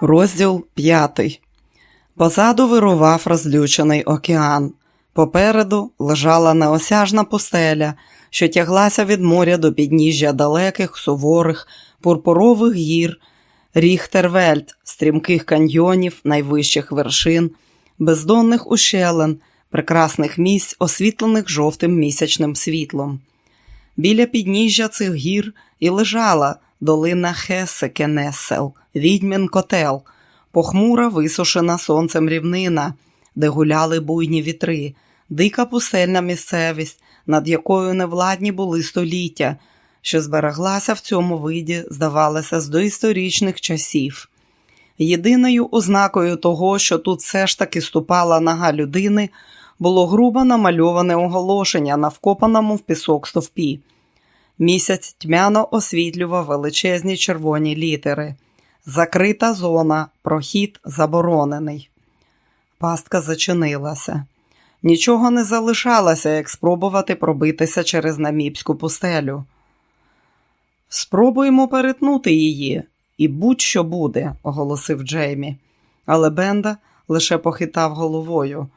Розділ п'ятий. Позаду вирував розлючений океан. Попереду лежала неосяжна пустеля, що тяглася від моря до підніжжя далеких, суворих, пурпурових гір, ріхтервельт, стрімких каньйонів, найвищих вершин, бездонних ущелин, прекрасних місць, освітлених жовтим місячним світлом. Біля підніжжя цих гір і лежала долина Хесекенесел, відьмін котел, похмура висушена сонцем рівнина, де гуляли буйні вітри, дика пустельна місцевість, над якою невладні були століття, що збереглася в цьому виді, здавалося, з доісторичних часів. Єдиною ознакою того, що тут все ж таки ступала нога людини, було грубо намальоване оголошення на вкопаному в пісок стовпі. Місяць тьмяно освітлював величезні червоні літери. Закрита зона, прохід заборонений. Пастка зачинилася. Нічого не залишалося, як спробувати пробитися через наміпську пустелю. Спробуємо перетнути її, і будь-що буде, оголосив Джеймі. Але Бенда лише похитав головою.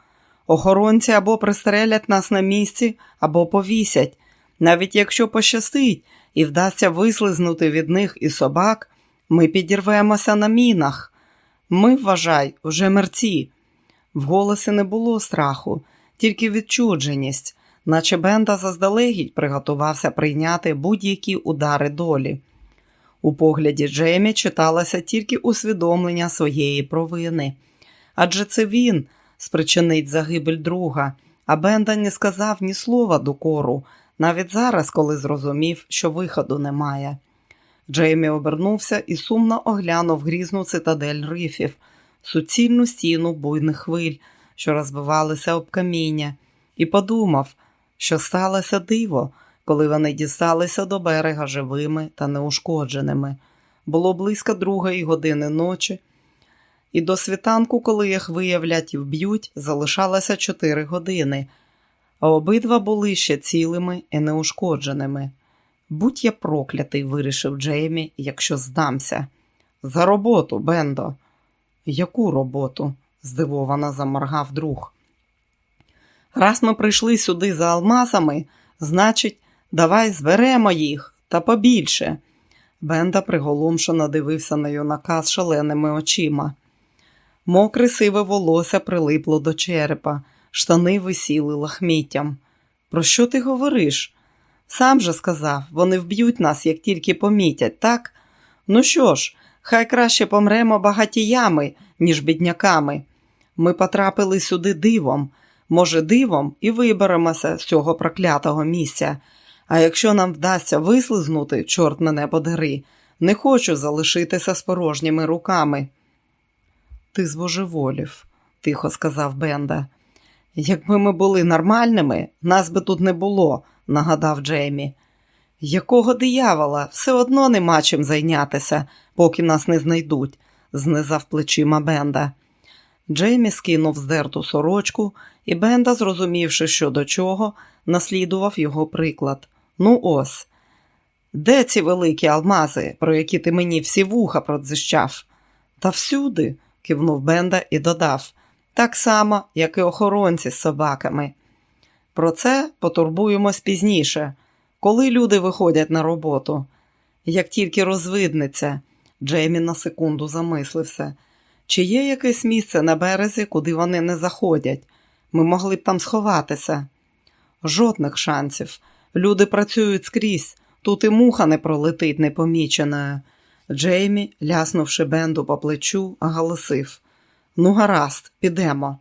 Охоронці або пристрелять нас на місці, або повісять. Навіть якщо пощастить і вдасться вислизнути від них і собак, ми підірвемося на мінах. Ми, вважай, уже мерці. В голосі не було страху, тільки відчудженість, наче Бенда заздалегідь приготувався прийняти будь-які удари долі. У погляді Джеймі читалося тільки усвідомлення своєї провини. Адже це він спричинить загибель друга, а Бенда не сказав ні слова докору, навіть зараз, коли зрозумів, що виходу немає. Джеймі обернувся і сумно оглянув грізну цитадель рифів, суцільну стіну буйних хвиль, що розбивалися об каміння, і подумав, що сталося диво, коли вони дісталися до берега живими та неушкодженими. Було близько другої години ночі, і до світанку, коли їх виявлять і вб'ють, залишалося чотири години, а обидва були ще цілими і неушкодженими. Будь я проклятий, вирішив Джеймі, якщо здамся. За роботу, Бендо. Яку роботу? здивовано заморгав друг. Раз ми прийшли сюди за алмазами, значить, давай зберемо їх та побільше. Бенда приголомшено дивився на юнака з шаленими очима. Мокре сиве волосся прилипло до черепа, штани висіли лахміттям. Про що ти говориш? Сам же сказав, вони вб'ють нас, як тільки помітять, так? Ну що ж, хай краще помремо багатіями, ніж бідняками. Ми потрапили сюди дивом, може, дивом і виберемося з цього проклятого місця. А якщо нам вдасться вислизнути, чорт мене подери, не хочу залишитися з порожніми руками. Ти збожеволів, тихо сказав Бенда. Якби ми були нормальними, нас би тут не було, нагадав Джеймі. Якого диявола, все одно нема чим зайнятися, поки нас не знайдуть, знизав плечима Бенда. Джеймі скинув здерту сорочку, і Бенда, зрозумівши, що до чого, наслідував його приклад. Ну, ось. Де ці великі алмази, про які ти мені всі вуха продзищав? Та всюди, кивнув Бенда і додав, так само, як і охоронці з собаками. Про це потурбуємось пізніше, коли люди виходять на роботу. Як тільки розвиднеться, Джеймі на секунду замислився, чи є якесь місце на березі, куди вони не заходять. Ми могли б там сховатися. Жодних шансів. Люди працюють скрізь, тут і муха не пролетить непоміченою. Джеймі, ляснувши Бенду по плечу, оголосив Ну, гаразд, підемо.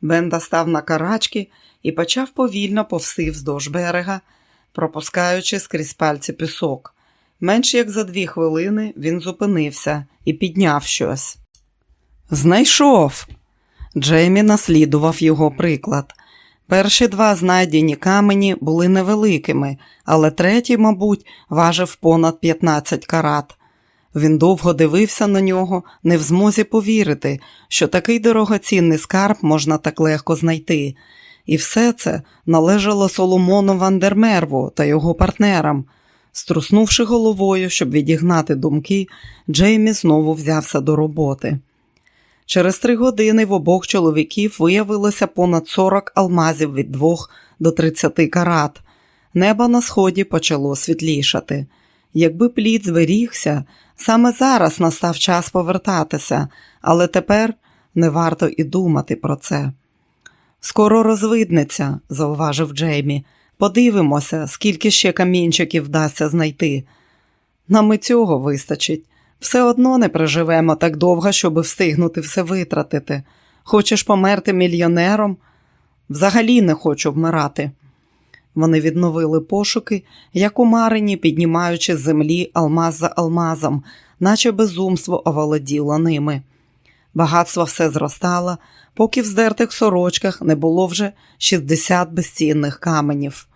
Бенда став на карачки і почав повільно повсти вздовж берега, пропускаючи скрізь пальці пісок. Менш як за дві хвилини він зупинився і підняв щось. Знайшов. Джеймі наслідував його приклад. Перші два знайдені камені були невеликими, але третій, мабуть, важив понад 15 карат. Він довго дивився на нього, не в змозі повірити, що такий дорогоцінний скарб можна так легко знайти. І все це належало Соломону Вандермерву та його партнерам. Струснувши головою, щоб відігнати думки, Джеймі знову взявся до роботи. Через три години в обох чоловіків виявилося понад 40 алмазів від 2 до 30 карат. Небо на сході почало світлішати. Якби плід зберігся, саме зараз настав час повертатися, але тепер не варто і думати про це. Скоро розвиднеться, зауважив Джеймі. Подивимося, скільки ще камінчиків вдасться знайти. Нам і цього вистачить. Все одно не проживемо так довго, щоб встигнути все витратити. Хочеш померти мільйонером? Взагалі не хочу вмирати. Вони відновили пошуки, як у Марині, піднімаючи з землі алмаз за алмазом, наче безумство оволоділо ними. Багатство все зростало, поки в здертих сорочках не було вже 60 безцінних каменів.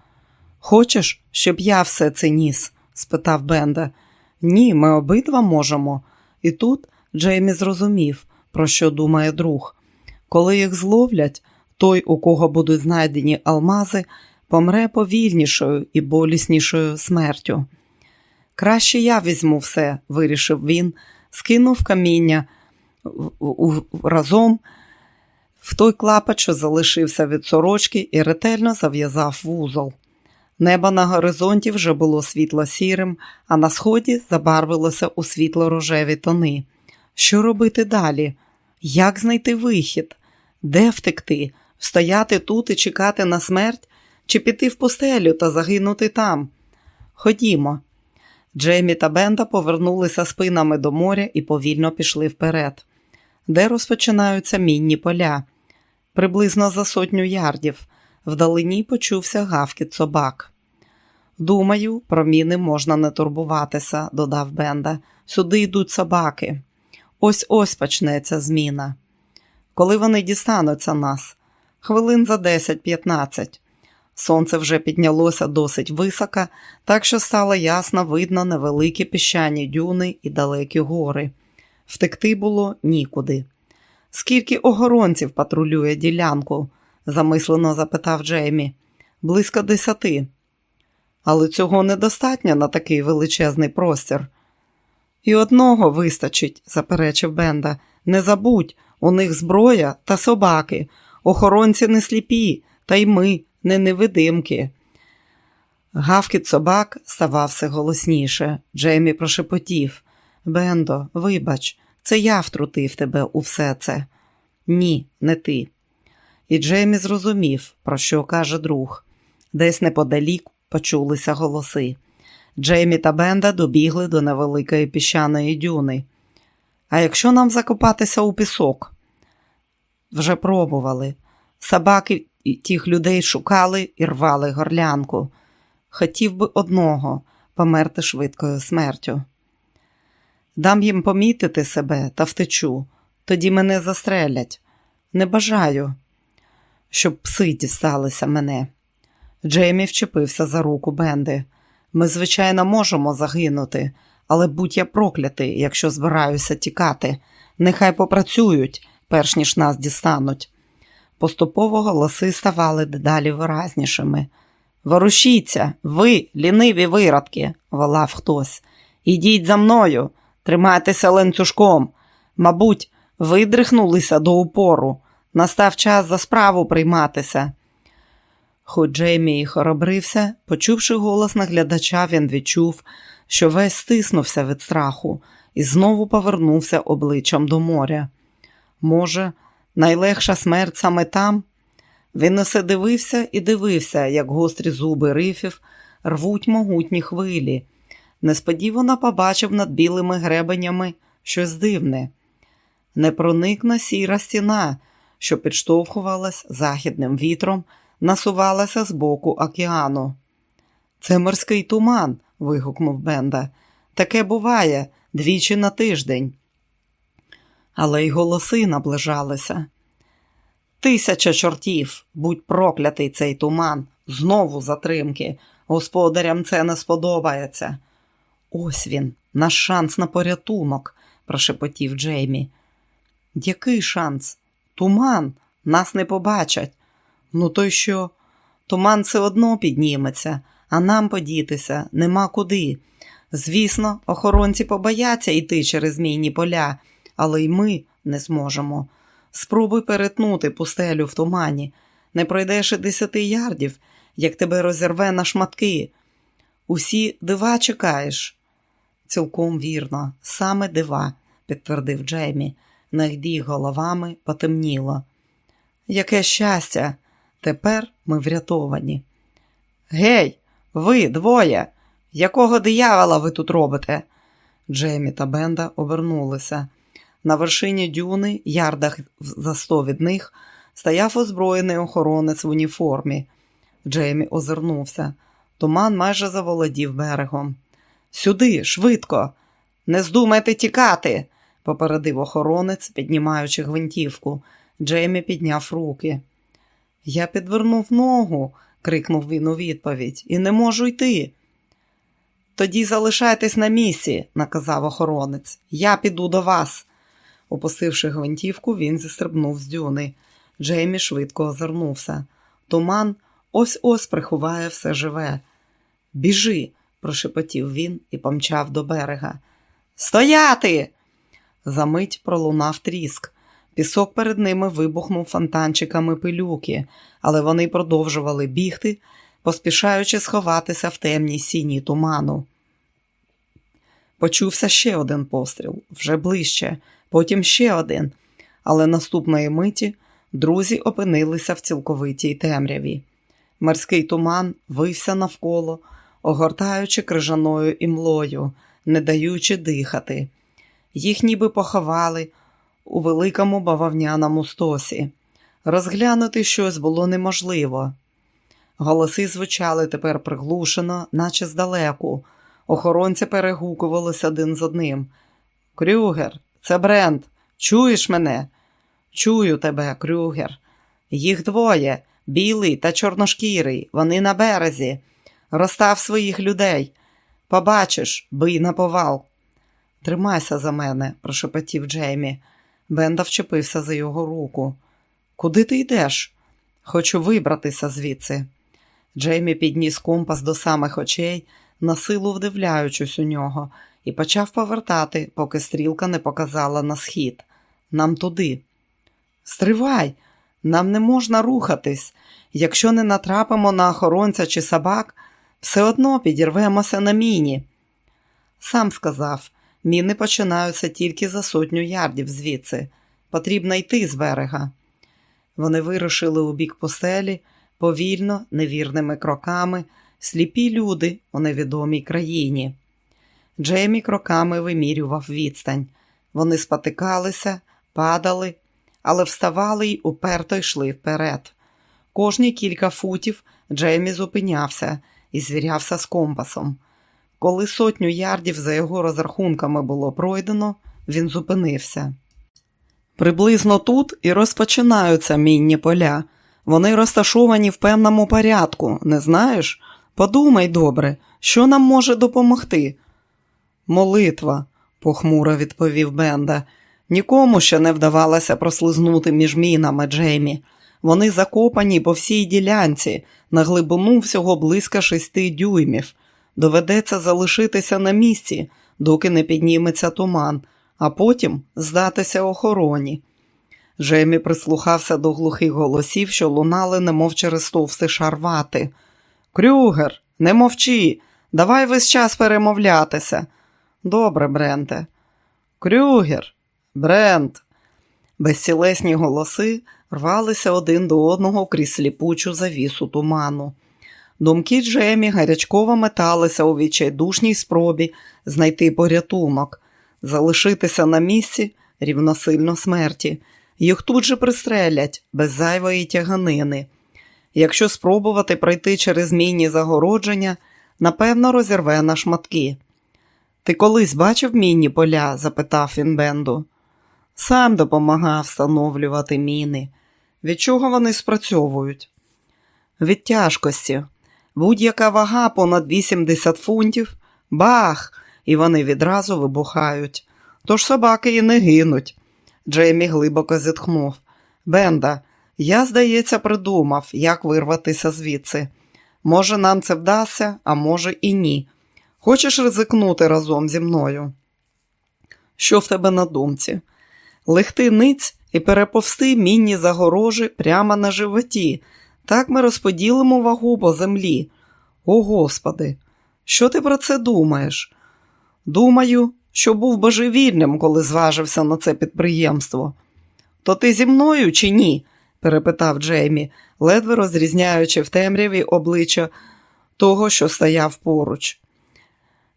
Хочеш, щоб я все це ніс? спитав Бенда. Ні, ми обидва можемо. І тут Джеймі зрозумів, про що думає друг. Коли їх зловлять, той, у кого будуть знайдені алмази, помре повільнішою і боліснішою смертю. Краще я візьму все, вирішив він, скинув каміння разом в той клапоть, що залишився від сорочки, і ретельно зав'язав вузол. Небо на горизонті вже було світло сірим, а на сході забарвилося у світло-рожеві тони. Що робити далі? Як знайти вихід? Де втекти? Стояти тут і чекати на смерть, чи піти в пустелю та загинути там? Ходімо. Джеймі та Бенда повернулися спинами до моря і повільно пішли вперед, де розпочинаються мінні поля, приблизно за сотню ярдів. Вдалині почувся гавкіт собак. Думаю, про міни можна не турбуватися, додав Бенда. Сюди йдуть собаки. Ось ось почнеться зміна. Коли вони дістануться нас, хвилин за 10-15. Сонце вже піднялося досить високо, так що стало ясно видно невеликі піщані дюни і далекі гори. Втекти було нікуди. Скільки охоронців патрулює ділянку? замислено запитав Джеймі. Близько десяти. Але цього недостатньо на такий величезний простір. І одного вистачить, заперечив Бенда. Не забудь, у них зброя та собаки, охоронці не сліпі, та й ми не невидимки. Гавкіт собак ставав все голосніше. Джеймі прошепотів. Бендо, вибач, це я втрутив тебе у все це. Ні, не ти. І Джеймі зрозумів, про що каже друг. Десь неподалік почулися голоси. Джеймі та Бенда добігли до невеликої піщаної дюни. А якщо нам закопатися у пісок? Вже пробували. Собаки тих людей шукали і рвали горлянку. Хотів би одного померти швидкою смертю. Дам їм помітити себе та втечу, тоді мене застрелять. Не бажаю, щоб пси дісталися мене. Джеймі вчепився за руку Бенди. Ми, звичайно, можемо загинути, але будь я проклятий, якщо збираюся тікати. Нехай попрацюють, перш ніж нас дістануть. Поступово голоси ставали дедалі виразнішими. Ворушіться, ви, ліниві виродки, волав хтось. Ідіть за мною, тримайтеся ланцюжком. Мабуть, видрихнулися до упору. Настав час за справу прийматися. Хоч Джеймі і хоробрився, почувши голос наглядача, він відчув, що весь стиснувся від страху і знову повернувся обличчям до моря. Може, найлегша смерть саме там? Він усе дивився і дивився, як гострі зуби рифів рвуть могутні хвилі. Несподівано побачив над білими гребенями щось дивне. Непроникна сіра стіна, що підштовхувалась західним вітром насувалася з боку океану. Це морський туман. вигукнув Бенда. Таке буває двічі на тиждень. Але й голоси наближалися. Тисяча чортів, будь проклятий цей туман, знову затримки. Господарям це не сподобається. Ось він, наш шанс на порятунок, прошепотів Джеймі. Який шанс? Туман, нас не побачать. Ну, то й що? Туман все одно підніметься, а нам подітися нема куди. Звісно, охоронці побояться йти через мінні поля, але й ми не зможемо. Спробуй перетнути пустелю в тумані. Не пройдеш і десяти ярдів, як тебе розірве на шматки. Усі дива чекаєш. Цілком вірно, саме дива, підтвердив Джеймі. На головами потемніло. Яке щастя, тепер ми врятовані. Гей, ви двоє, якого диявола ви тут робите? Джеймі та Бенда обернулися. На вершині дюни, ярдах за сто від них, стояв озброєний охоронець в уніформі. Джеймі озирнувся. Туман майже заволодів берегом. Сюди, швидко, не здумайте тікати, попередив охоронець, піднімаючи гвинтівку. Джеймі підняв руки. Я підвернув ногу, крикнув він у відповідь, і не можу йти. Тоді залишайтесь на місці, наказав охоронець. Я піду до вас. Опустивши гвинтівку, він зістрибнув з дюни. Джеймі швидко озирнувся. Туман ось ось приховає все живе. Біжи, прошепотів він і помчав до берега. Стояти! Замить пролунав тріск. Пісок перед ними вибухнув фонтанчиками пилюки, але вони продовжували бігти, поспішаючи сховатися в темній сіній туману. Почувся ще один постріл, вже ближче, потім ще один, але наступної миті друзі опинилися в цілковитій темряві. Морський туман вився навколо, огортаючи крижаною імлою, не даючи дихати. Їх ніби поховали у великому бавовняному стосі. Розглянути щось було неможливо. Голоси звучали тепер приглушено, наче здалеку. Охоронці перегукувалися один з одним. Крюгер, це Брент. Чуєш мене? Чую тебе, Крюгер. Їх двоє білий та чорношкірий. Вони на березі. Розстав своїх людей. Побачиш, бий на повал. Тримайся за мене, прошепотів Джеймі. Бенда вчепився за його руку. Куди ти йдеш? Хочу вибратися звідси. Джеймі підніс компас до самих очей, на силу вдивляючись у нього, і почав повертати, поки стрілка не показала на схід. Нам туди. Стривай, нам не можна рухатись. Якщо не натрапимо на охоронця чи собак, все одно підірвемося на міні. Сам сказав, міни починаються тільки за сотню ярдів звідси. Потрібно йти з берега. Вони вирушили у бік постелі повільно, невірними кроками, сліпі люди у невідомій країні. Джеймі кроками вимірював відстань. Вони спотикалися, падали, але вставали й уперто йшли вперед. Кожні кілька футів Джеймі зупинявся і звірявся з компасом. Коли сотню ярдів за його розрахунками було пройдено, він зупинився. Приблизно тут і розпочинаються мінні поля. Вони розташовані в певному порядку, не знаєш? Подумай добре, що нам може допомогти? Молитва, похмуро відповів Бенда. Нікому ще не вдавалося прослизнути між мінами Джеймі. Вони закопані по всій ділянці, на глибину всього близько шести дюймів. Доведеться залишитися на місці, доки не підніметься туман, а потім здатися охороні. Джеймі прислухався до глухих голосів, що лунали, немов через товстий шар вати. Крюгер, не мовчи, давай весь час перемовлятися. Добре, Бренте. Крюгер, Брент. Безцілесні голоси рвалися один до одного крізь сліпучу завісу туману. Думки Джемі гарячково металися у відчайдушній спробі знайти порятунок, залишитися на місці рівносильно смерті. Їх тут же пристрелять без зайвої тяганини. Якщо спробувати пройти через мінні загородження, напевно, розірве на шматки. Ти колись бачив мінні поля? запитав він Бенду. Сам допомагав встановлювати міни. Від чого вони спрацьовують? Від тяжкості. Будь-яка вага понад 80 фунтів, бах, і вони відразу вибухають. Тож собаки і не гинуть. Джеймі глибоко зітхнув. Бенда, я, здається, придумав, як вирватися звідси. Може, нам це вдасться, а може і ні. Хочеш ризикнути разом зі мною? Що в тебе на думці? Легти ниць і переповсти мінні загорожі прямо на животі. Так ми розподілимо вагу по землі. О Господи, що ти про це думаєш? Думаю, що був божевільним, коли зважився на це підприємство. То ти зі мною чи ні? перепитав Джеймі, ледве розрізняючи в темряві обличчя того, що стояв поруч.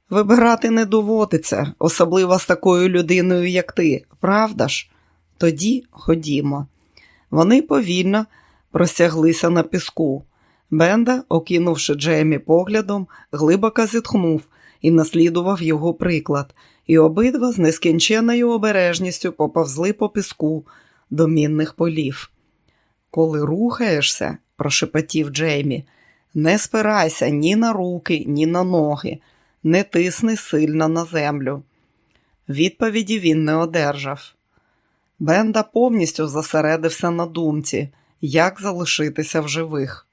Вибирати не доводиться, особливо з такою людиною, як ти, правда ж? Тоді ходімо. Вони повільно простяглися на піску. Бенда, окинувши Джеймі поглядом, глибоко зітхнув і наслідував його приклад, і обидва з нескінченною обережністю поповзли по піску до мінних полів. Коли рухаєшся, прошепотів Джеймі, не спирайся ні на руки, ні на ноги, не тисни сильно на землю. Відповіді він не одержав. Бенда повністю зосередився на думці, як залишитися в живих.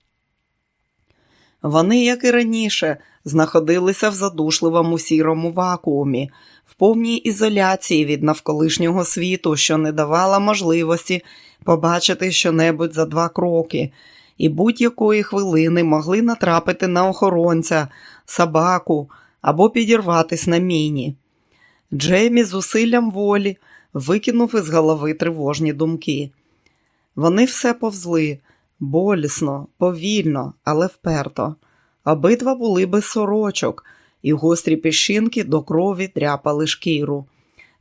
Вони, як і раніше, знаходилися в задушливому сірому вакуумі, в повній ізоляції від навколишнього світу, що не давала можливості побачити щонебудь за два кроки, і будь-якої хвилини могли натрапити на охоронця, собаку або підірватись на міні. Джеймі з усиллям волі викинув із голови тривожні думки. Вони все повзли болісно, повільно, але вперто. Обидва були без сорочок, і гострі піщинки до крові дряпали шкіру.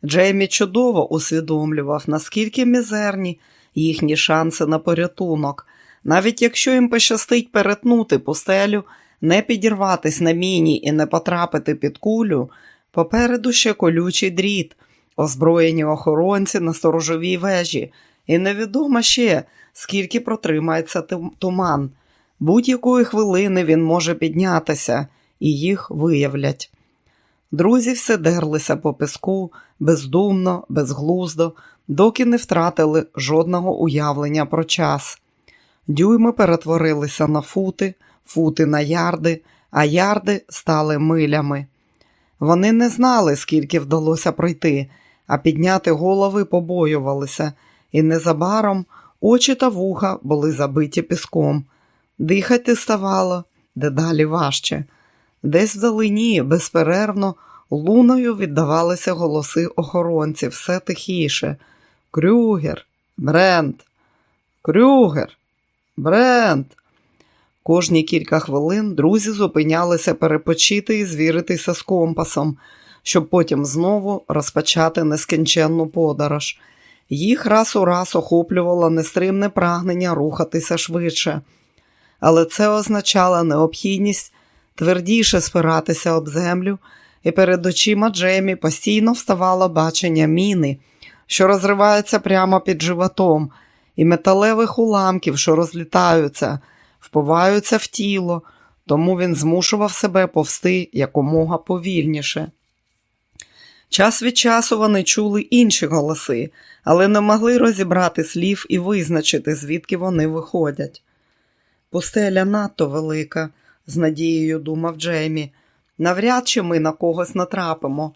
Джеймі чудово усвідомлював, наскільки мізерні їхні шанси на порятунок, навіть якщо їм пощастить перетнути пустелю, не підірватись на міні і не потрапити під кулю, попереду ще колючий дріт, озброєні охоронці на сторожовій вежі, і невідомо ще, скільки протримається туман. Будь-якої хвилини він може піднятися, і їх виявлять. Друзі все дерлися по піску бездумно, безглуздо, доки не втратили жодного уявлення про час. Дюйми перетворилися на фути, фути на ярди, а ярди стали милями. Вони не знали, скільки вдалося пройти, а підняти голови побоювалися, і незабаром очі та вуха були забиті піском. Дихати ставало дедалі важче. Десь вдалині, безперервно, луною віддавалися голоси охоронців все тихіше. Крюгер, Брент, Крюгер, Брент. Кожні кілька хвилин друзі зупинялися перепочити і звіритися з компасом, щоб потім знову розпочати нескінченну подорож. Їх раз у раз охоплювало нестримне прагнення рухатися швидше, але це означало необхідність твердіше спиратися об землю, і перед очима Джеймі постійно вставало бачення міни, що розривається прямо під животом, і металевих уламків, що розлітаються, впиваються в тіло, тому він змушував себе повсти якомога повільніше. Час від часу вони чули інші голоси, але не могли розібрати слів і визначити, звідки вони виходять. Пустеля надто велика, з надією думав Джеймі. Навряд чи ми на когось натрапимо.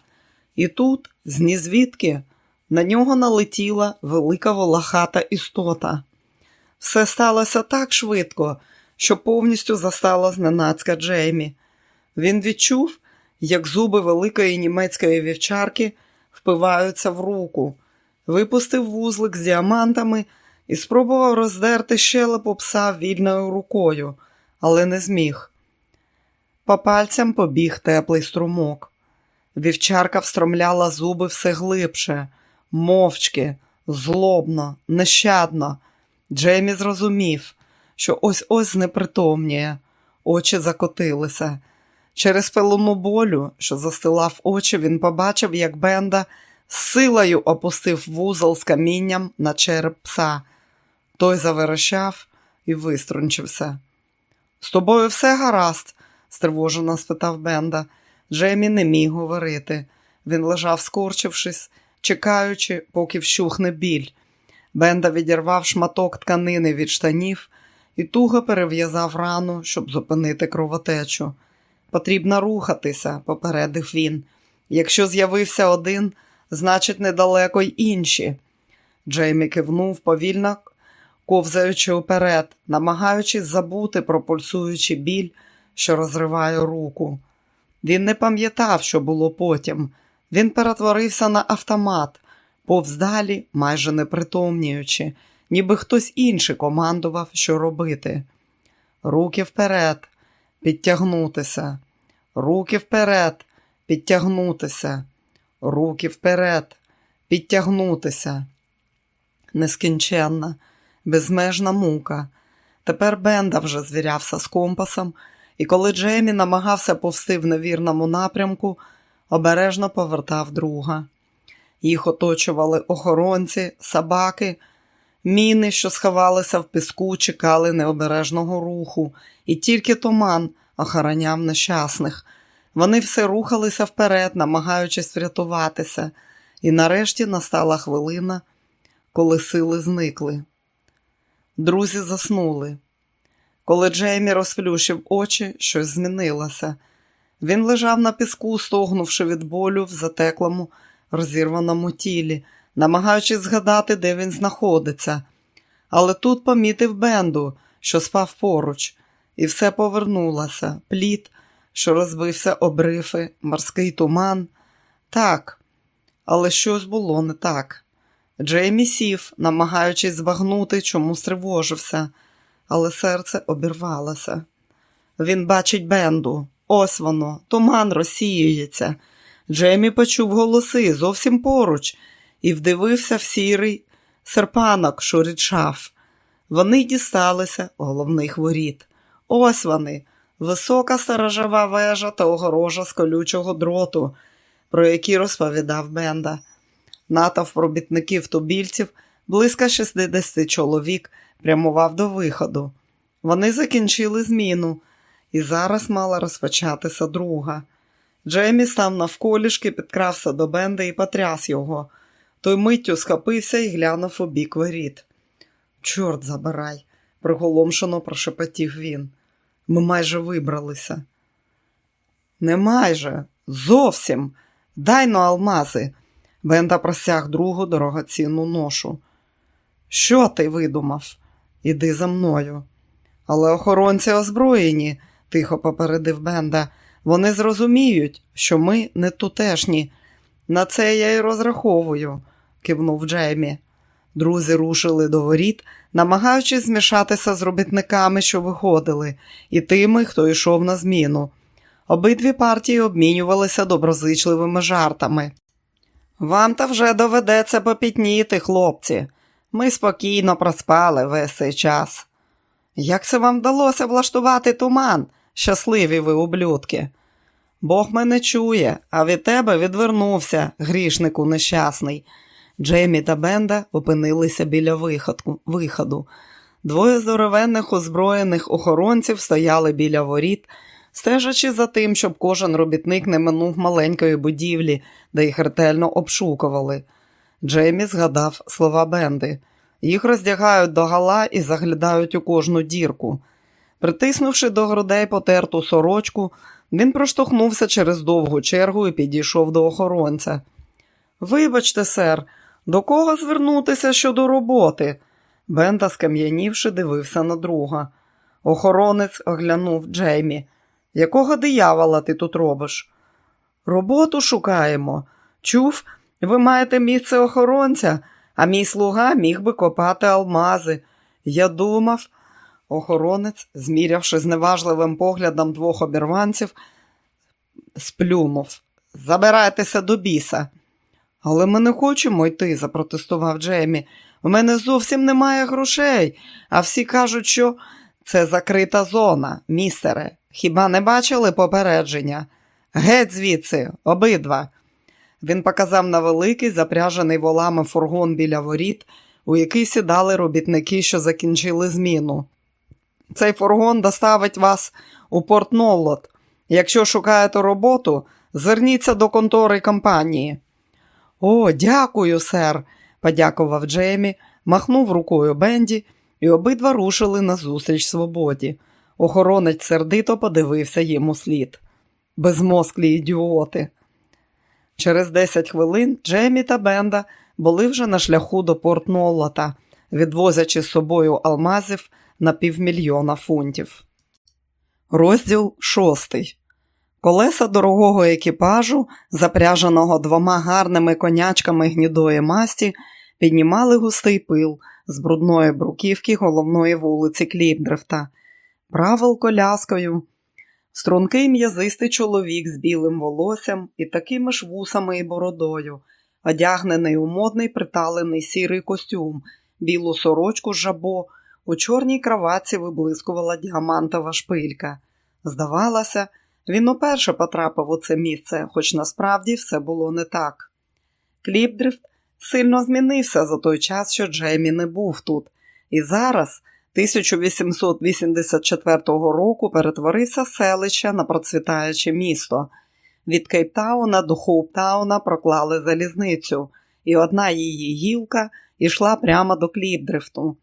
І тут, з нізвідки, на нього налетіла велика волохата істота. Все сталося так швидко, що повністю застала зненацька Джеймі. Він відчув, як зуби великої німецької вівчарки впиваються в руку, випустив вузлик з діамантами і спробував роздерти щелепу пса вільною рукою, але не зміг. По пальцям побіг теплий струмок. Вівчарка встромляла зуби все глибше, мовчки, злобно, нещадно. Джеймі зрозумів, що ось ось знепритомніє, очі закотилися. Через пилону болю, що застилав очі, він побачив, як Бенда з силою опустив вузол з камінням на череп пса. Той заверещав і виструнчився. З тобою все гаразд? стривожено спитав Бенда. Джеймі не міг говорити. Він лежав, скорчившись, чекаючи, поки вщухне біль. Бенда відірвав шматок тканини від штанів і туго перев'язав рану, щоб зупинити кровотечу. Потрібно рухатися, попередив він. Якщо з'явився один, значить, недалеко й інші. Джеймі кивнув повільно, ковзаючи уперед, намагаючись забути про пульсуючий біль, що розриває руку. Він не пам'ятав, що було потім. Він перетворився на автомат, повз далі, майже не притомнюючи, ніби хтось інший командував, що робити. Руки вперед, підтягнутися, руки вперед, підтягнутися, руки вперед, підтягнутися. Нескінченна, безмежна мука. Тепер Бенда вже звірявся з компасом, і коли Джеймі намагався повсти в невірному напрямку, обережно повертав друга. Їх оточували охоронці, собаки, міни, що сховалися в піску, чекали необережного руху, і тільки туман охороняв нещасних. Вони все рухалися вперед, намагаючись врятуватися, і нарешті настала хвилина, коли сили зникли. Друзі заснули. Коли Джеймі розплющив очі, щось змінилося. Він лежав на піску, стогнувши від болю в затеклому, розірваному тілі, намагаючись згадати, де він знаходиться. Але тут помітив Бенду, що спав поруч, і все повернулося плід, що розбився обрифи, морський туман. Так, але щось було не так. Джеймі сів, намагаючись збагнути, чому стривожився, але серце обірвалося. Він бачить Бенду. Ось воно, туман розсіюється. Джеймі почув голоси зовсім поруч і вдивився в сірий серпанок, що річав. Вони дісталися головних воріт. Ось вони, висока сторожова вежа та огорожа з колючого дроту, про які розповідав Бенда. Натовп робітників тубільців, близько 60 чоловік, прямував до виходу. Вони закінчили зміну, і зараз мала розпочатися друга. Джеймі став навколішки, підкрався до Бенда і потряс його. Той миттю схопився і глянув у бік воріт. Чорт забирай, приголомшено прошепотів він. Ми майже вибралися. Не майже, зовсім. Дай но алмази. Бенда просяг другу дорогоцінну ношу. Що ти видумав? Іди за мною. Але охоронці озброєні, тихо попередив Бенда. Вони зрозуміють, що ми не тутешні. На це я й розраховую, кивнув Джеймі. Друзі рушили до воріт, намагаючись змішатися з робітниками, що виходили, і тими, хто йшов на зміну. Обидві партії обмінювалися доброзичливими жартами. Вам та вже доведеться попітніти, хлопці. Ми спокійно проспали весь цей час. Як це вам вдалося влаштувати туман, щасливі ви ублюдки? Бог мене чує, а від тебе відвернувся, грішнику нещасний. Джеймі та Бенда опинилися біля виходу. Двоє здоровенних озброєних охоронців стояли біля воріт, стежачи за тим, щоб кожен робітник не минув маленької будівлі, де їх ретельно обшукували. Джеймі згадав слова Бенди. Їх роздягають до гала і заглядають у кожну дірку. Притиснувши до грудей потерту сорочку, він проштовхнувся через довгу чергу і підійшов до охоронця. Вибачте, сер, до кого звернутися щодо роботи? Бенда, скам'янівши, дивився на друга. Охоронець оглянув Джеймі. Якого диявола ти тут робиш? Роботу шукаємо. Чув, ви маєте місце охоронця, а мій слуга міг би копати алмази. Я думав, охоронець, змірявши зневажливим поглядом двох обірванців, сплюнув. Забирайтеся до біса. Але ми не хочемо йти, запротестував Джеймі. У мене зовсім немає грошей, а всі кажуть, що це закрита зона, містере. Хіба не бачили попередження? Геть звідси, обидва. Він показав на великий, запряжений волами фургон біля воріт, у який сідали робітники, що закінчили зміну. Цей фургон доставить вас у Порт Ноллот. Якщо шукаєте роботу, зверніться до контори компанії. О, дякую, сер, подякував Джеймі, махнув рукою Бенді, і обидва рушили назустріч свободі. Охоронець сердито подивився їм у слід. Безмозклі ідіоти. Через 10 хвилин Джеймі та Бенда були вже на шляху до Порт Ноллата, відвозячи з собою алмазів на півмільйона фунтів. Розділ шостий. Колеса дорогого екіпажу, запряженого двома гарними конячками гнідої масті, піднімали густий пил з брудної бруківки головної вулиці Кліпдрифта. Правил коляскою. Стрункий м'язистий чоловік з білим волоссям і такими ж вусами і бородою, одягнений у модний приталений сірий костюм, білу сорочку з жабо, у чорній краватці виблискувала діамантова шпилька. Здавалося, він уперше потрапив у це місце, хоч насправді все було не так. Кліпдрифт сильно змінився за той час, що Джеймі не був тут, і зараз, 1884 року, перетворився селище на процвітаюче місто. Від Кейптауна до Хоуптауна проклали залізницю, і одна її гілка йшла прямо до Кліпдрифту.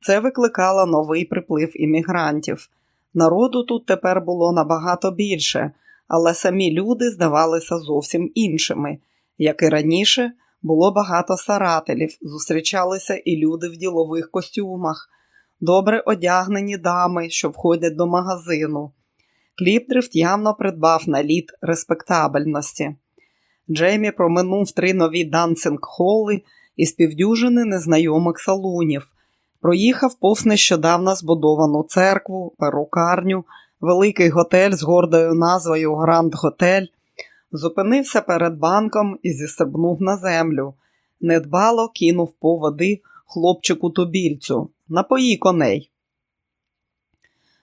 Це викликало новий приплив іммігрантів. Народу тут тепер було набагато більше, але самі люди здавалися зовсім іншими. Як і раніше, було багато старателів, зустрічалися і люди в ділових костюмах, добре одягнені дами, що входять до магазину. Кліпдрифт явно придбав наліт респектабельності. Джеймі проминув три нові дансинг-холли і співдюжини незнайомих салунів. Проїхав повз нещодавно збудовану церкву, перукарню, великий готель з гордою назвою Гранд Готель, зупинився перед банком і зістрибнув на землю. Недбало кинув по води хлопчику тубільцю. Напої коней.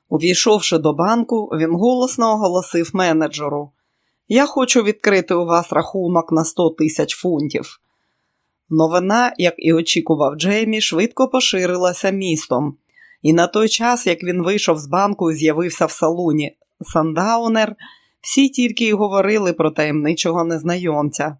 Увійшовши до банку, він голосно оголосив менеджеру: Я хочу відкрити у вас рахунок на 100 тисяч фунтів. Новина, як і очікував Джеймі, швидко поширилася містом, і на той час, як він вийшов з банку і з'явився в салуні Сандаунер, всі тільки й говорили про таємничого незнайомця.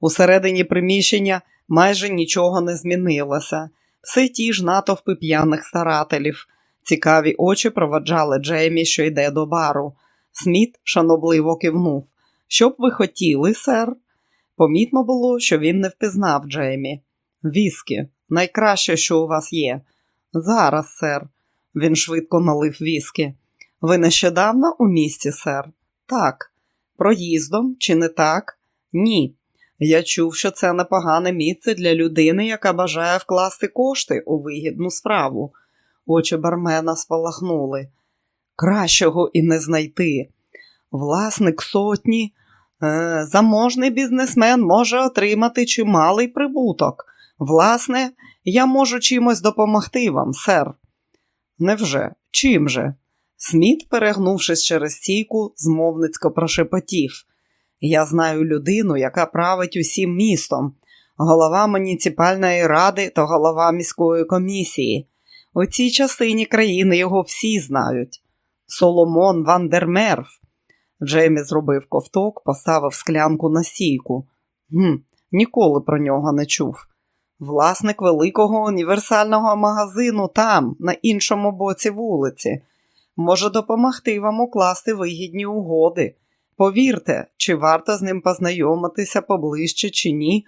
Усередині приміщення майже нічого не змінилося, все ті ж натовпи п'яних старателів. Цікаві очі проваджали Джеймі, що йде до бару. Сміт шанобливо кивнув. Що б ви хотіли, сер? Помітно було, що він не впізнав Джеймі. Віскі, найкраще, що у вас є. Зараз, сер. Він швидко налив віскі. Ви нещодавно у місті, сер? Так. Проїздом, чи не так? Ні. Я чув, що це непогане місце для людини, яка бажає вкласти кошти у вигідну справу. Очі бармена спалахнули. Кращого і не знайти. Власник сотні. Е, заможний бізнесмен може отримати чималий прибуток. Власне, я можу чимось допомогти вам, сер. Невже? Чим же? Сміт, перегнувшись через стійку, змовницько прошепотів. Я знаю людину, яка править усім містом, голова муніципальної ради та голова міської комісії. У цій частині країни його всі знають. Соломон Вандермерф. Джеймі зробив ковток, поставив склянку на стійку. Гм, Ніколи про нього не чув. Власник великого універсального магазину там, на іншому боці вулиці, може допомогти вам укласти вигідні угоди. Повірте, чи варто з ним познайомитися поближче, чи ні,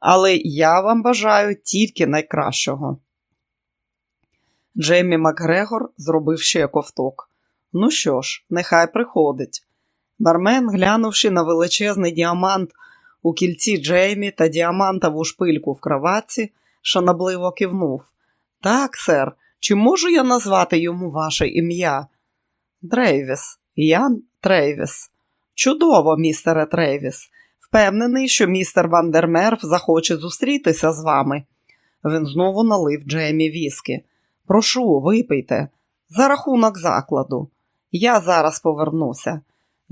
але я вам бажаю тільки найкращого. Джеймі Макгрегор зробив ще ковток. Ну що ж, нехай приходить. Бармен, глянувши на величезний діамант у кільці Джеймі та діамантову шпильку в кроватці, шанобливо кивнув. Так, сер, чи можу я назвати йому ваше ім'я? Трейвіс, Ян Трейвіс. Чудово, містере Трейвіс. Впевнений, що містер Вандермерф захоче зустрітися з вами. Він знову налив Джеймі віскі. Прошу, випийте, за рахунок закладу. Я зараз повернуся.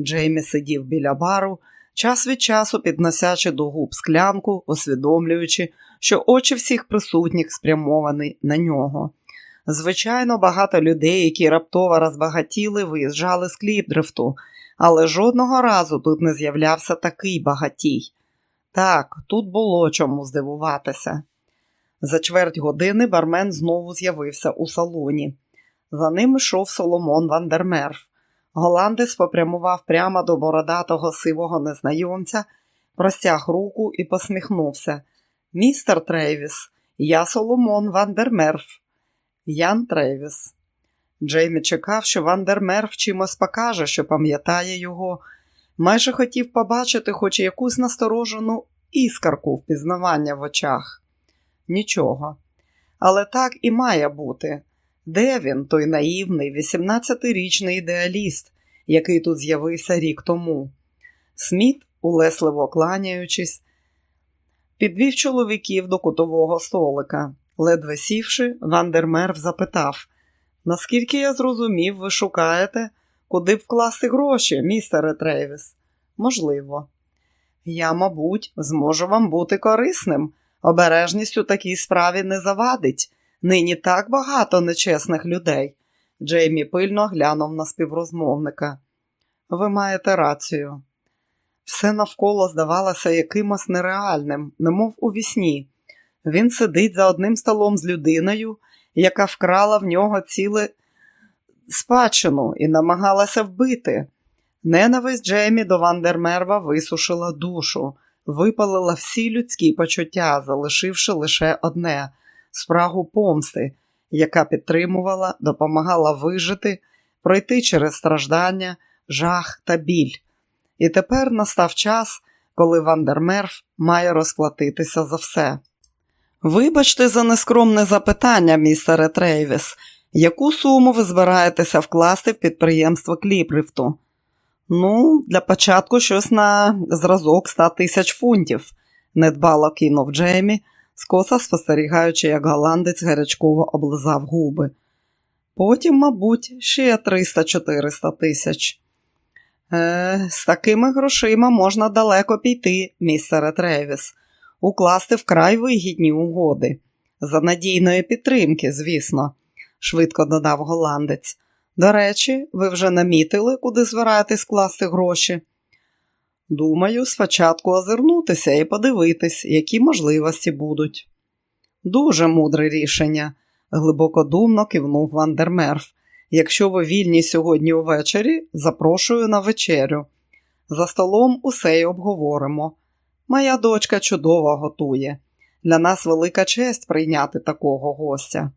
Джеймі сидів біля бару, час від часу підносячи до губ склянку, усвідомлюючи, що очі всіх присутніх спрямовані на нього. Звичайно, багато людей, які раптово розбагатіли, виїжджали з кліпдрифту, але жодного разу тут не з'являвся такий багатій. Так, тут було чому здивуватися. За чверть години бармен знову з'явився у салоні. За ним йшов Соломон Вандермерф. Голландець попрямував прямо до бородатого сивого незнайомця, простяг руку і посміхнувся. Містер Трейвіс, я Соломон Вандермерф. Ян Трейвіс. Джеймі чекав, що Вандермерф чимось покаже, що пам'ятає його. Майже хотів побачити хоч якусь насторожену іскарку впізнавання в очах. Нічого. Але так і має бути. Де він, той наївний, 18-річний ідеаліст, який тут з'явився рік тому? Сміт, улесливо кланяючись, підвів чоловіків до кутового столика. Ледве сівши, Вандермерв запитав: Наскільки я зрозумів, ви шукаєте, куди б вкласти гроші, містере Трейвіс? Можливо. Я, мабуть, зможу вам бути корисним. Обережність у такій справі не завадить. Нині так багато нечесних людей. Джеймі пильно глянув на співрозмовника. Ви маєте рацію. Все навколо здавалося якимось нереальним, немов у вісні. Він сидить за одним столом з людиною, яка вкрала в нього ціле спадщину і намагалася вбити. Ненависть Джеймі до Вандермерва висушила душу, випалила всі людські почуття, залишивши лише одне спрагу помсти, яка підтримувала, допомагала вижити, пройти через страждання, жах та біль. І тепер настав час, коли Вандермерф має розплатитися за все. Вибачте за нескромне запитання, містере Трейвіс, яку суму ви збираєтеся вкласти в підприємство Кліприфту? Ну, для початку щось на зразок 100 тисяч фунтів, недбало кинув Джеймі, скоса спостерігаючи, як голландець гарячково облизав губи. Потім, мабуть, ще 300-400 тисяч. Е, З такими грошима можна далеко піти, містере Тревіс, укласти вкрай вигідні угоди. За надійної підтримки, звісно, швидко додав голландець. До речі, ви вже намітили, куди збираєтесь скласти гроші? Думаю, спочатку озирнутися і подивитись, які можливості будуть. Дуже мудре рішення, глибокодумно кивнув Вандермерф. Якщо ви вільні сьогодні увечері, запрошую на вечерю. За столом усе й обговоримо. Моя дочка чудово готує. Для нас велика честь прийняти такого гостя.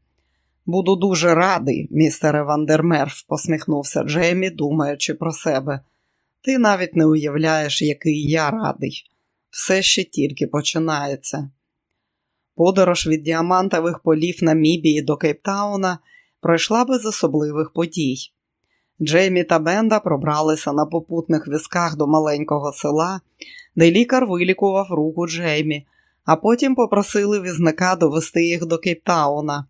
Буду дуже радий, містере Вандермерф, посміхнувся Джеймі, думаючи про себе. Ти навіть не уявляєш, який я радий. Все ще тільки починається. Подорож від діамантових полів Намібії до Кейптауна пройшла без особливих подій. Джеймі та Бенда пробралися на попутних візках до маленького села, де лікар вилікував руку Джеймі, а потім попросили візника довести їх до Кейптауна.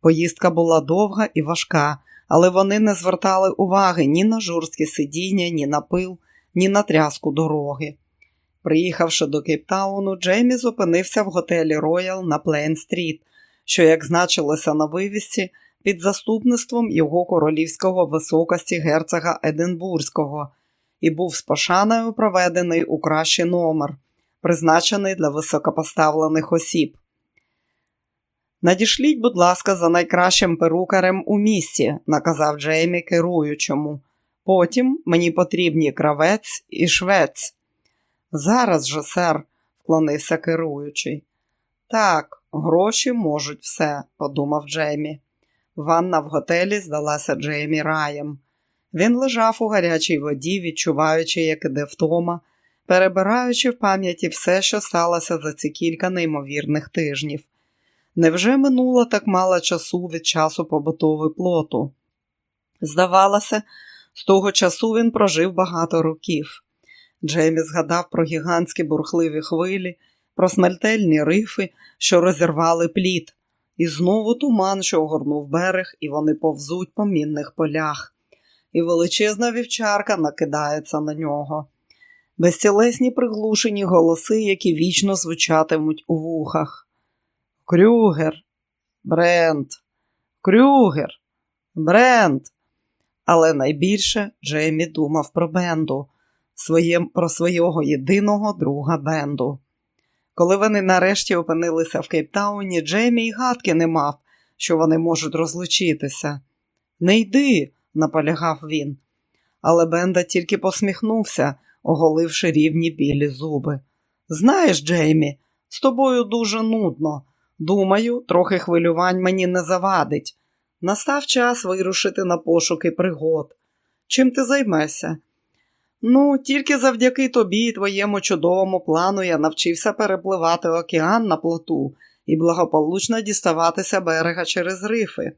Поїздка була довга і важка, але вони не звертали уваги ні на жорсткі сидіння, ні на пил, ні на тряску дороги. Приїхавши до Кейптауну, Джеймі зупинився в готелі Роял на Плейн-стріт, що, як значилося на вивісці, під заступництвом його королівського високості герцога Единбурзького, і був з пошаною проведений у кращий номер, призначений для високопоставлених осіб. Надішліть, будь ласка, за найкращим перукарем у місті, наказав Джеймі керуючому. Потім мені потрібні кравець і швець. Зараз же, сер, вклонився керуючий. Так, гроші можуть все, подумав Джеймі. Ванна в готелі здалася Джеймі раєм. Він лежав у гарячій воді, відчуваючи, як іде втома, перебираючи в пам'яті все, що сталося за ці кілька неймовірних тижнів. Невже минуло так мало часу від часу побутови плоту? Здавалося, з того часу він прожив багато років. Джеймі згадав про гігантські бурхливі хвилі, про смертельні рифи, що розірвали плід, і знову туман, що огорнув берег, і вони повзуть по мінних полях, і величезна вівчарка накидається на нього. Безцілесні приглушені голоси, які вічно звучатимуть у вухах. Крюгер, Брент, Крюгер, Брент. Але найбільше Джеймі думав про Бенду, своє, про свого єдиного друга Бенду. Коли вони нарешті опинилися в Кейптауні, Джеймі й гадки не мав, що вони можуть розлучитися. Не йди, наполягав він. Але Бенда тільки посміхнувся, оголивши рівні білі зуби. Знаєш, Джеймі, з тобою дуже нудно. Думаю, трохи хвилювань мені не завадить. Настав час вирушити на пошуки пригод. Чим ти займешся? Ну, тільки завдяки тобі і твоєму чудовому плану я навчився перепливати океан на плоту і благополучно діставатися берега через рифи.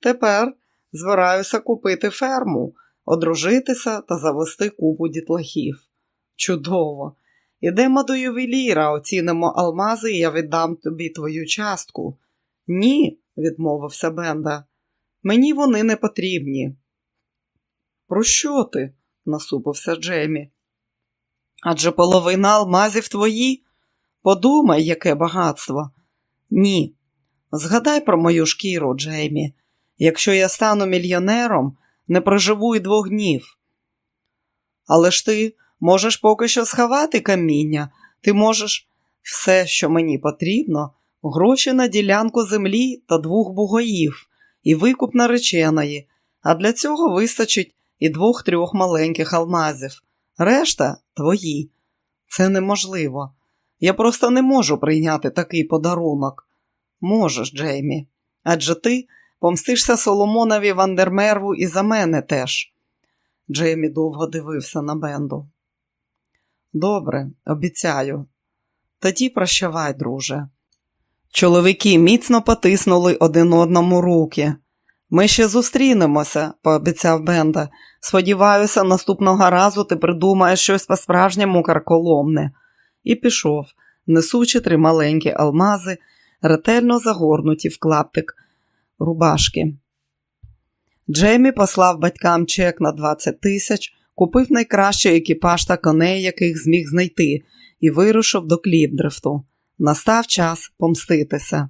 Тепер збираюся купити ферму, одружитися та завести купу дітлахів. Чудово! Ідемо до ювеліра, оцінимо алмази, і я віддам тобі твою частку. Ні, відмовився Бенда. Мені вони не потрібні. Про що ти? насупився Джеймі. Адже половина алмазів твої? Подумай, яке багатство. Ні. Згадай про мою шкіру, Джеймі. Якщо я стану мільйонером, не проживу й двох днів. Але ж ти можеш поки що сховати каміння, ти можеш все, що мені потрібно, гроші на ділянку землі та двох бугоїв і викуп нареченої, а для цього вистачить і двох-трьох маленьких алмазів. Решта твої. Це неможливо. Я просто не можу прийняти такий подарунок. Можеш, Джеймі, адже ти помстишся Соломонові Вандермерву і за мене теж. Джеймі довго дивився на Бенду. Добре, обіцяю. Тоді прощавай, друже. Чоловіки міцно потиснули один одному руки. Ми ще зустрінемося, пообіцяв Бенда. Сподіваюся, наступного разу ти придумаєш щось по-справжньому карколомне. І пішов, несучи три маленькі алмази, ретельно загорнуті в клаптик рубашки. Джеймі послав батькам чек на 20 тисяч, купив найкращий екіпаж та коней, яких зміг знайти, і вирушив до Кліпдрифту. Настав час помститися.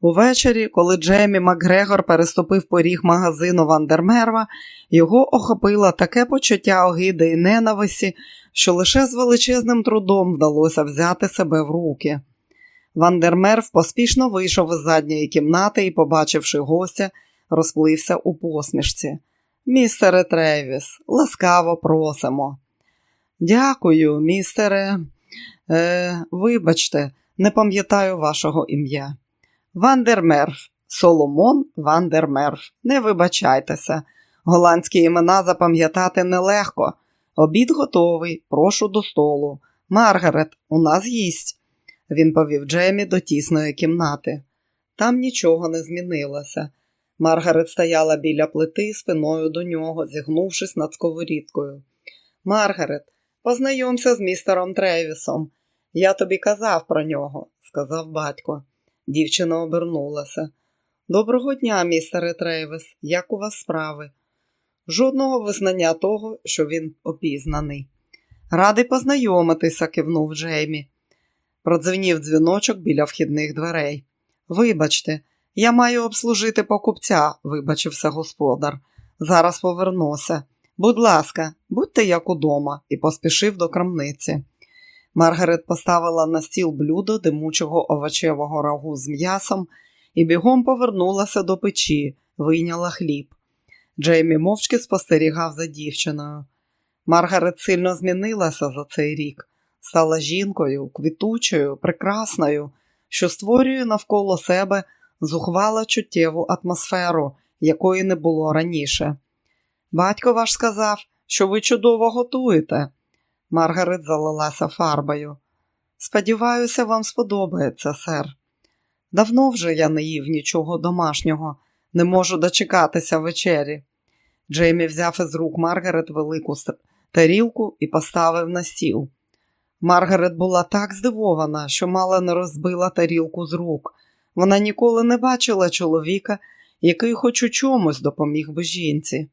Увечері, коли Джеймі Макгрегор переступив поріг магазину Вандермерва, його охопило таке почуття огиди і ненависті, що лише з величезним трудом вдалося взяти себе в руки. Вандермерв поспішно вийшов із задньої кімнати і, побачивши гостя, розплився у посмішці. Містере Тревіс, ласкаво просимо. Дякую, містере. Е, Вибачте, не пам'ятаю вашого ім'я. Вандермерф, Соломон Вандермерф. Не вибачайтеся. Голландські імена запам'ятати нелегко. Обід готовий, прошу до столу. Маргарет, у нас їсть. Він повів Джемі до тісної кімнати. Там нічого не змінилося. Маргарет стояла біля плити спиною до нього, зігнувшись над сковорідкою. Маргарет, познайомся з містером Тревісом. Я тобі казав про нього, сказав батько. Дівчина обернулася. Доброго дня, містере Трейвес. Як у вас справи? Жодного визнання того, що він опізнаний. Радий познайомитися, кивнув Джеймі. Продзвенів дзвіночок біля вхідних дверей. Вибачте, я маю обслужити покупця, вибачився господар. Зараз повернуся. Будь ласка, будьте як удома, і поспішив до крамниці. Маргарет поставила на стіл блюдо димучого овочевого рагу з м'ясом і бігом повернулася до печі, вийняла хліб. Джеймі мовчки спостерігав за дівчиною. Маргарет сильно змінилася за цей рік, стала жінкою, квітучою, прекрасною, що створює навколо себе зухвала чуттєву атмосферу, якої не було раніше. Батько ваш сказав, що ви чудово готуєте. Маргарет залилася фарбою. Сподіваюся, вам сподобається, сер. Давно вже я не їв нічого домашнього, не можу дочекатися вечері. Джеймі взяв із рук Маргарет велику тарілку і поставив на стіл. Маргарет була так здивована, що мало не розбила тарілку з рук. Вона ніколи не бачила чоловіка, який хоч у чомусь допоміг би жінці.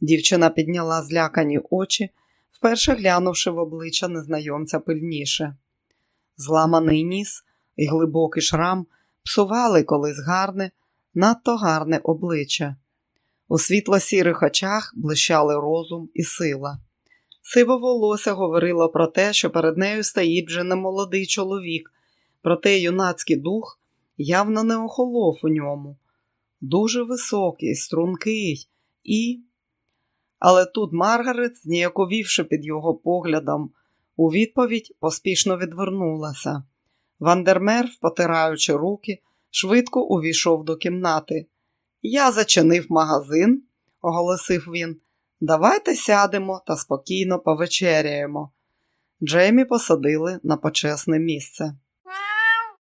Дівчина підняла злякані очі вперше глянувши в обличчя незнайомця пильніше. Зламаний ніс і глибокий шрам псували колись гарне, надто гарне обличчя. У світло сірих очах блищали розум і сила. Сиве волосся говорило про те, що перед нею стоїть вже не молодий чоловік, проте юнацький дух явно не охолов у ньому. Дуже високий, стрункий і. Але тут Маргарет, зніяковівши під його поглядом, у відповідь поспішно відвернулася. Вандермерф, потираючи руки, швидко увійшов до кімнати. Я зачинив магазин, оголосив він. Давайте сядемо та спокійно повечеряємо. Джеймі посадили на почесне місце.